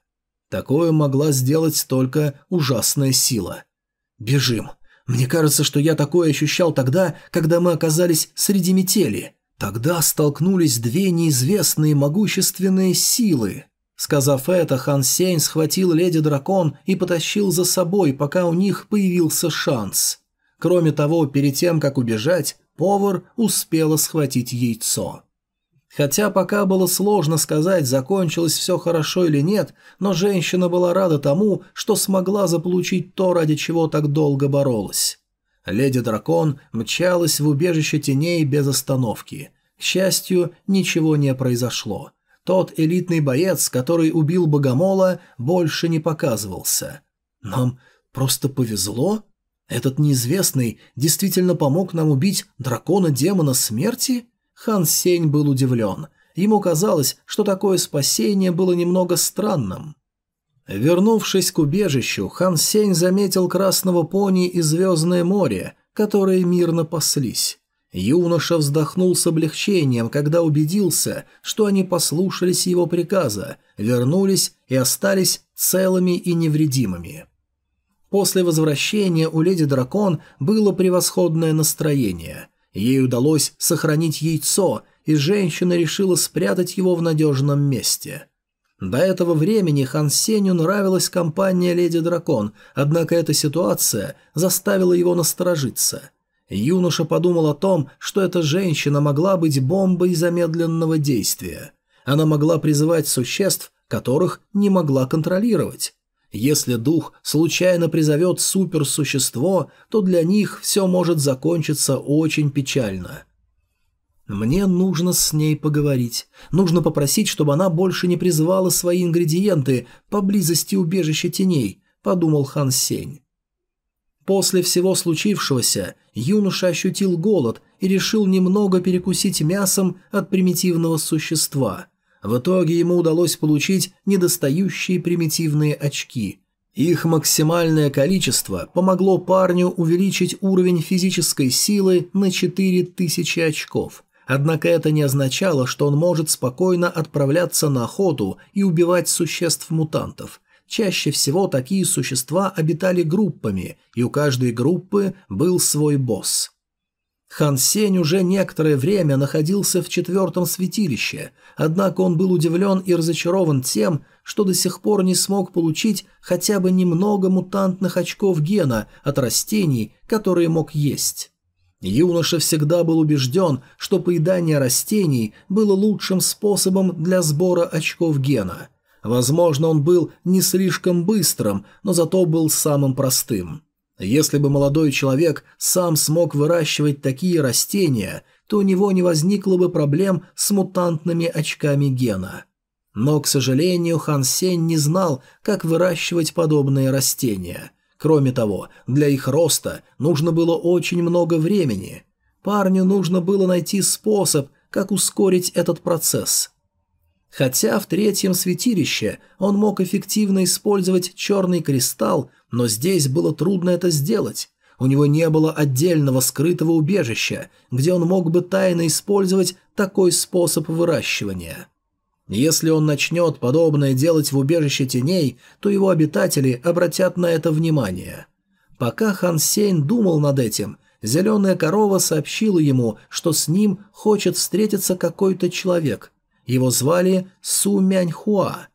Такое могла сделать только ужасная сила. «Бежим. Мне кажется, что я такое ощущал тогда, когда мы оказались среди метели. Тогда столкнулись две неизвестные могущественные силы». Сказав это, Хан Сень схватил леди-дракон и потащил за собой, пока у них появился шанс. Кроме того, перед тем, как убежать, повар успела схватить яйцо. Хотя пока было сложно сказать, закончилось все хорошо или нет, но женщина была рада тому, что смогла заполучить то, ради чего так долго боролась. Леди-дракон мчалась в убежище теней без остановки. К счастью, ничего не произошло. Тот элитный боец, который убил богомола, больше не показывался. Нам просто повезло? Этот неизвестный действительно помог нам убить дракона-демона смерти? Хан Сень был удивлен. Ему казалось, что такое спасение было немного странным. Вернувшись к убежищу, Хан Сень заметил красного пони и звездное море, которые мирно паслись. Юноша вздохнул с облегчением, когда убедился, что они послушались его приказа, вернулись и остались целыми и невредимыми. После возвращения у леди Дракон было превосходное настроение – Ей удалось сохранить яйцо, и женщина решила спрятать его в надежном месте. До этого времени Хан Сеню нравилась компания Леди Дракон, однако эта ситуация заставила его насторожиться. Юноша подумал о том, что эта женщина могла быть бомбой замедленного действия. Она могла призывать существ, которых не могла контролировать. Если дух случайно призовет суперсущество, то для них все может закончиться очень печально. Мне нужно с ней поговорить. Нужно попросить, чтобы она больше не призывала свои ингредиенты поблизости убежища теней, подумал Хан Сень. После всего случившегося юноша ощутил голод и решил немного перекусить мясом от примитивного существа – в итоге ему удалось получить недостающие примитивные очки. Их максимальное количество помогло парню увеличить уровень физической силы на 4000 очков. Однако это не означало, что он может спокойно отправляться на охоту и убивать существ-мутантов. Чаще всего такие существа обитали группами, и у каждой группы был свой босс. Хан Сень уже некоторое время находился в четвертом святилище, однако он был удивлен и разочарован тем, что до сих пор не смог получить хотя бы немного мутантных очков гена от растений, которые мог есть. Юноша всегда был убежден, что поедание растений было лучшим способом для сбора очков гена. Возможно, он был не слишком быстрым, но зато был самым простым. Если бы молодой человек сам смог выращивать такие растения, то у него не возникло бы проблем с мутантными очками гена. Но, к сожалению, Хан Сень не знал, как выращивать подобные растения. Кроме того, для их роста нужно было очень много времени. Парню нужно было найти способ, как ускорить этот процесс. Хотя в третьем святилище он мог эффективно использовать черный кристалл, но здесь было трудно это сделать. У него не было отдельного скрытого убежища, где он мог бы тайно использовать такой способ выращивания. Если он начнет подобное делать в убежище теней, то его обитатели обратят на это внимание. Пока Хан Сейн думал над этим, зеленая корова сообщила ему, что с ним хочет встретиться какой-то человек. Его звали Су Мяньхуа.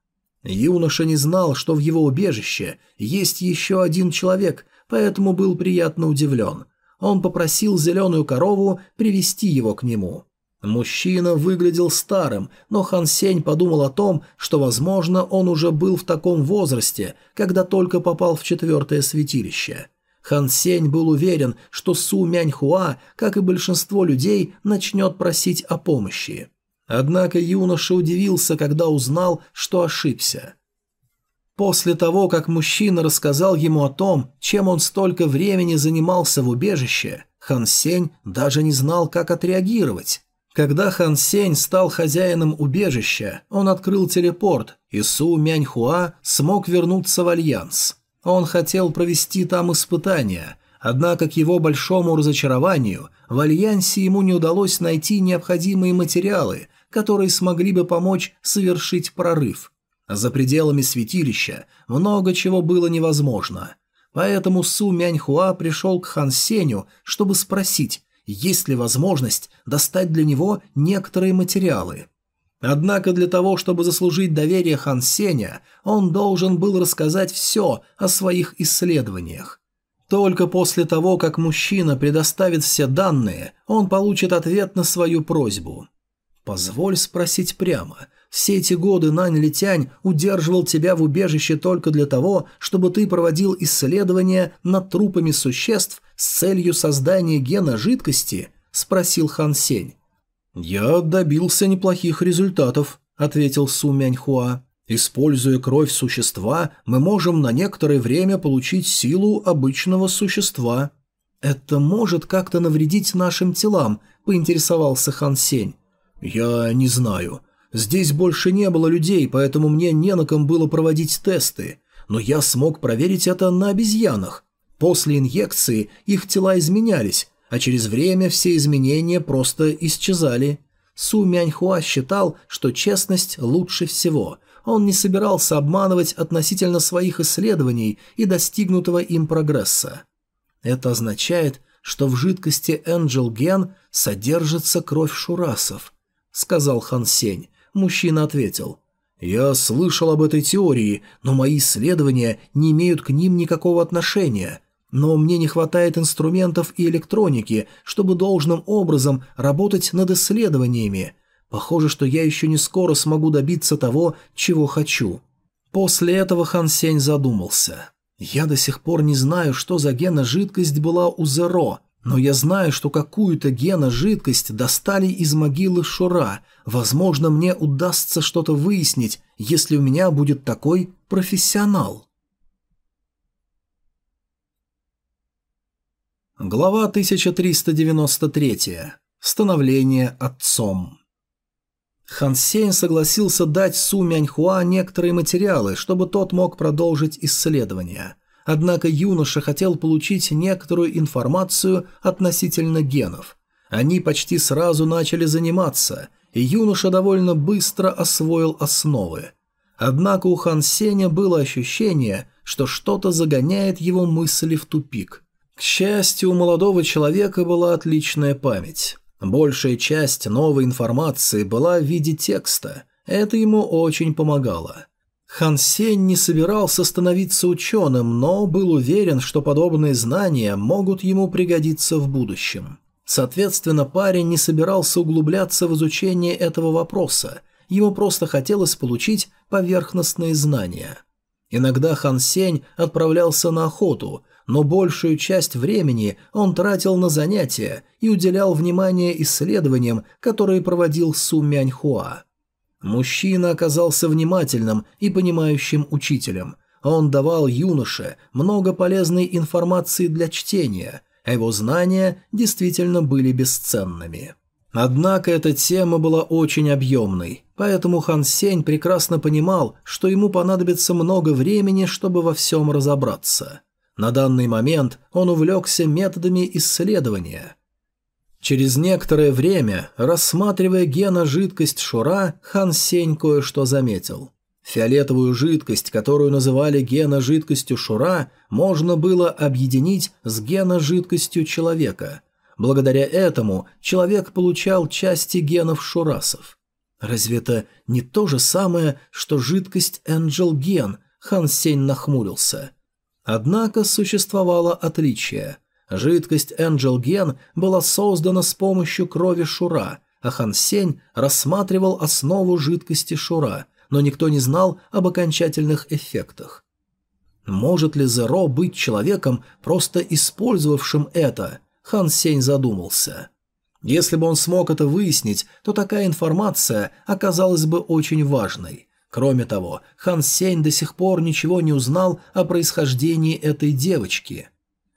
Юноша не знал, что в его убежище есть еще один человек, поэтому был приятно удивлен. Он попросил зеленую корову привести его к нему. Мужчина выглядел старым, но Хан Сень подумал о том, что, возможно, он уже был в таком возрасте, когда только попал в четвертое святилище. Хан Сень был уверен, что Су Мяньхуа, как и большинство людей, начнет просить о помощи. Однако юноша удивился, когда узнал, что ошибся. После того, как мужчина рассказал ему о том, чем он столько времени занимался в убежище, Хан Сень даже не знал, как отреагировать. Когда Хан Сень стал хозяином убежища, он открыл телепорт, и Су Мяньхуа смог вернуться в Альянс. Он хотел провести там испытания, однако к его большому разочарованию в Альянсе ему не удалось найти необходимые материалы, которые смогли бы помочь совершить прорыв. За пределами святилища много чего было невозможно. Поэтому Су Мяньхуа пришел к Хан Сеню, чтобы спросить, есть ли возможность достать для него некоторые материалы. Однако для того, чтобы заслужить доверие Хан Сеня, он должен был рассказать все о своих исследованиях. Только после того, как мужчина предоставит все данные, он получит ответ на свою просьбу. «Позволь спросить прямо. Все эти годы Нань Летянь удерживал тебя в убежище только для того, чтобы ты проводил исследования над трупами существ с целью создания гена жидкости?» – спросил Хан Сень. «Я добился неплохих результатов», – ответил Су Мяньхуа. «Используя кровь существа, мы можем на некоторое время получить силу обычного существа». «Это может как-то навредить нашим телам», – поинтересовался Хан Сень. «Я не знаю. Здесь больше не было людей, поэтому мне не на ком было проводить тесты. Но я смог проверить это на обезьянах. После инъекции их тела изменялись, а через время все изменения просто исчезали. Су Мяньхуа считал, что честность лучше всего. Он не собирался обманывать относительно своих исследований и достигнутого им прогресса. Это означает, что в жидкости Angel Gen содержится кровь шурасов, сказал Хан Сень. Мужчина ответил. «Я слышал об этой теории, но мои исследования не имеют к ним никакого отношения. Но мне не хватает инструментов и электроники, чтобы должным образом работать над исследованиями. Похоже, что я еще не скоро смогу добиться того, чего хочу. После этого Хан Сень задумался. Я до сих пор не знаю, что за гена-жидкость была у Зеро, но я знаю, что какую-то гена-жидкость достали из могилы Шура. Возможно, мне удастся что-то выяснить, если у меня будет такой профессионал. Глава 1393. Становление отцом. Хан Сень согласился дать Су Мяньхуа некоторые материалы, чтобы тот мог продолжить исследования. Однако юноша хотел получить некоторую информацию относительно генов. Они почти сразу начали заниматься, и юноша довольно быстро освоил основы. Однако у Хан Сеня было ощущение, что что-то загоняет его мысли в тупик – к счастью, у молодого человека была отличная память. Большая часть новой информации была в виде текста. Это ему очень помогало. Хан Сень не собирался становиться ученым, но был уверен, что подобные знания могут ему пригодиться в будущем. Соответственно, парень не собирался углубляться в изучение этого вопроса, ему просто хотелось получить поверхностные знания. Иногда Хан Сень отправлялся на охоту, но большую часть времени он тратил на занятия и уделял внимание исследованиям, которые проводил Су Мяньхуа. Мужчина оказался внимательным и понимающим учителем. Он давал юноше много полезной информации для чтения, а его знания действительно были бесценными. Однако эта тема была очень объемной, поэтому Хан Сень прекрасно понимал, что ему понадобится много времени, чтобы во всем разобраться. На данный момент он увлекся методами исследования. Через некоторое время, рассматривая гена жидкость Шура, Хан Сень кое-что заметил. Фиолетовую жидкость, которую называли гена-жидкостью Шура, можно было объединить с гена-жидкостью человека. Благодаря этому человек получал части генов шурасов. Разве это не то же самое, что жидкость Энджел Ген? Хан Сень нахмурился. Однако существовало отличие. Жидкость Angel Gen была создана с помощью крови Шура, а Хан Сень рассматривал основу жидкости Шура, но никто не знал об окончательных эффектах. Может ли Зеро быть человеком, просто использовавшим это? Хан Сень задумался. Если бы он смог это выяснить, то такая информация оказалась бы очень важной. Кроме того, Хан Сень до сих пор ничего не узнал о происхождении этой девочки.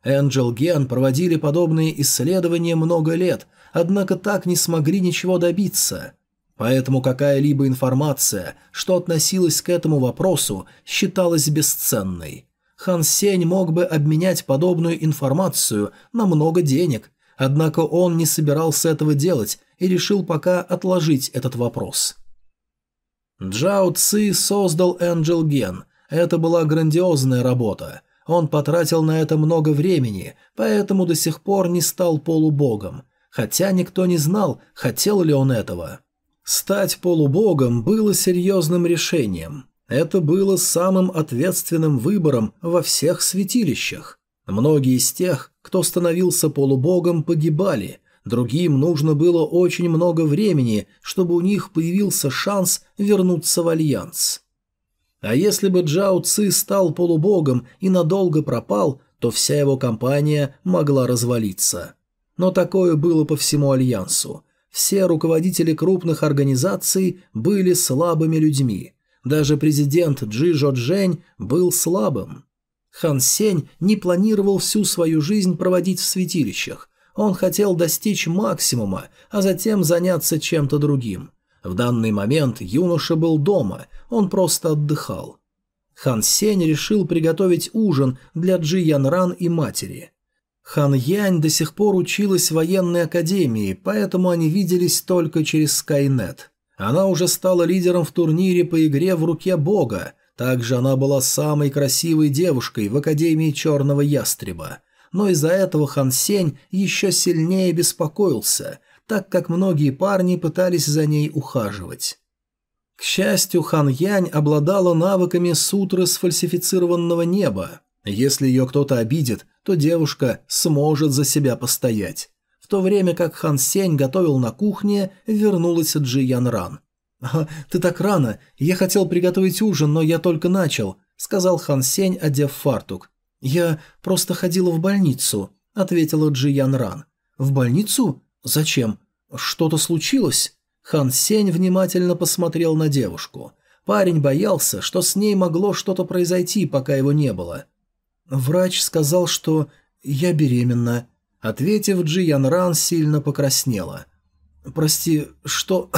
Энджел Ген проводили подобные исследования много лет, однако так не смогли ничего добиться. Поэтому какая-либо информация, что относилась к этому вопросу, считалась бесценной. Хан Сень мог бы обменять подобную информацию на много денег, однако он не собирался этого делать и решил пока отложить этот вопрос. Джао Ци создал Angel Gen. Это была грандиозная работа. Он потратил на это много времени, поэтому до сих пор не стал полубогом, хотя никто не знал, хотел ли он этого. Стать полубогом было серьезным решением. Это было самым ответственным выбором во всех святилищах. Многие из тех, кто становился полубогом, погибали, другим нужно было очень много времени, чтобы у них появился шанс вернуться в Альянс. А если бы Джао Ци стал полубогом и надолго пропал, то вся его компания могла развалиться. Но такое было по всему Альянсу. Все руководители крупных организаций были слабыми людьми. Даже президент Джи Жо Джень был слабым. Хан Сень не планировал всю свою жизнь проводить в святилищах. Он хотел достичь максимума, а затем заняться чем-то другим. В данный момент юноша был дома, он просто отдыхал. Хан Сень решил приготовить ужин для Джи Янран и матери. Хан Янь до сих пор училась в военной академии, поэтому они виделись только через Скайнет. Она уже стала лидером в турнире по игре в руке бога, также она была самой красивой девушкой в Академии Черного Ястреба. Но из-за этого Хан Сень еще сильнее беспокоился, так как многие парни пытались за ней ухаживать. К счастью, Хан Янь обладала навыками сутры сфальсифицированного неба. Если ее кто-то обидит, то девушка сможет за себя постоять. В то время как Хан Сень готовил на кухне, вернулась Джи Ян Ран. «А, ты так рано. Я хотел приготовить ужин, но я только начал», — сказал Хан Сень, одев фартук. «Я просто ходила в больницу», — ответила Джи Ян Ран. «В больницу? «Зачем? Что-то случилось?» Хан Сень внимательно посмотрел на девушку. Парень боялся, что с ней могло что-то произойти, пока его не было. «Врач сказал, что я беременна». Ответив, Джи Ян Ран сильно покраснела. «Прости, что...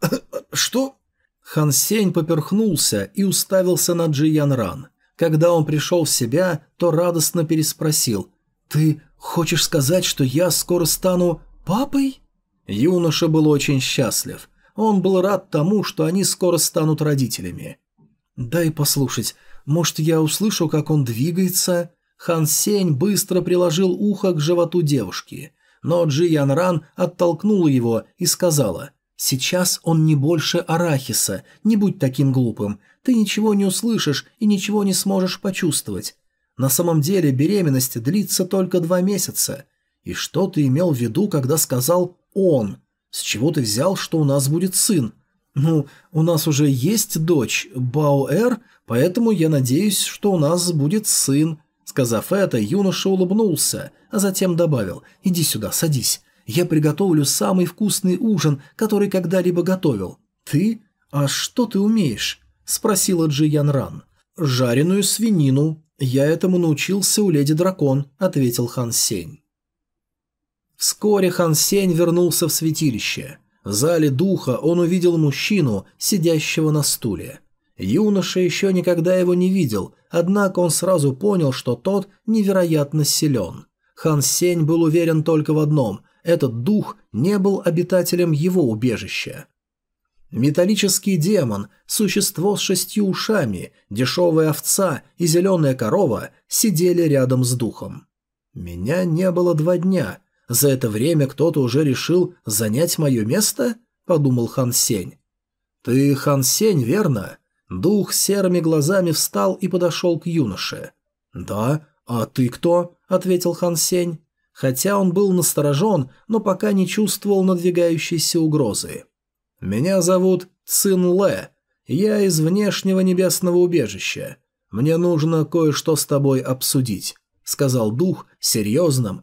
*coughs* что?» Хан Сень поперхнулся и уставился на Джи Ян Ран. Когда он пришел в себя, то радостно переспросил. «Ты хочешь сказать, что я скоро стану папой?» Юноша был очень счастлив. Он был рад тому, что они скоро станут родителями. «Дай послушать, может, я услышу, как он двигается?» Хан Сень быстро приложил ухо к животу девушки, но Джи Ян Ран оттолкнула его и сказала «Сейчас он не больше арахиса, не будь таким глупым, ты ничего не услышишь и ничего не сможешь почувствовать. На самом деле беременность длится только два месяца, и что ты имел в виду, когда сказал «он»? С чего ты взял, что у нас будет сын? Ну, у нас уже есть дочь, Баоэр, поэтому я надеюсь, что у нас будет сын. Сказав это, юноша улыбнулся, а затем добавил «Иди сюда, садись. Я приготовлю самый вкусный ужин, который когда-либо готовил. Ты? А что ты умеешь?» – спросила Джи Ян Ран. «Жареную свинину. Я этому научился у леди Дракон», – ответил Хан Сень. Вскоре Хан Сень вернулся в святилище. В зале духа он увидел мужчину, сидящего на стуле. Юноша еще никогда его не видел, однако он сразу понял, что тот невероятно силен. Хан Сень был уверен только в одном – этот дух не был обитателем его убежища. Металлический демон, существо с шестью ушами, дешевая овца и зеленая корова сидели рядом с духом. «Меня не было два дня», за это время кто-то уже решил занять мое место?» – подумал Хан Сень. «Ты Хан Сень, верно?» Дух серыми глазами встал и подошел к юноше. «Да, а ты кто?» – ответил Хан Сень. хотя он был насторожен, но пока не чувствовал надвигающейся угрозы. «Меня зовут Цин Лэ. Я из внешнего небесного убежища. Мне нужно кое-что с тобой обсудить», — сказал дух серьезным,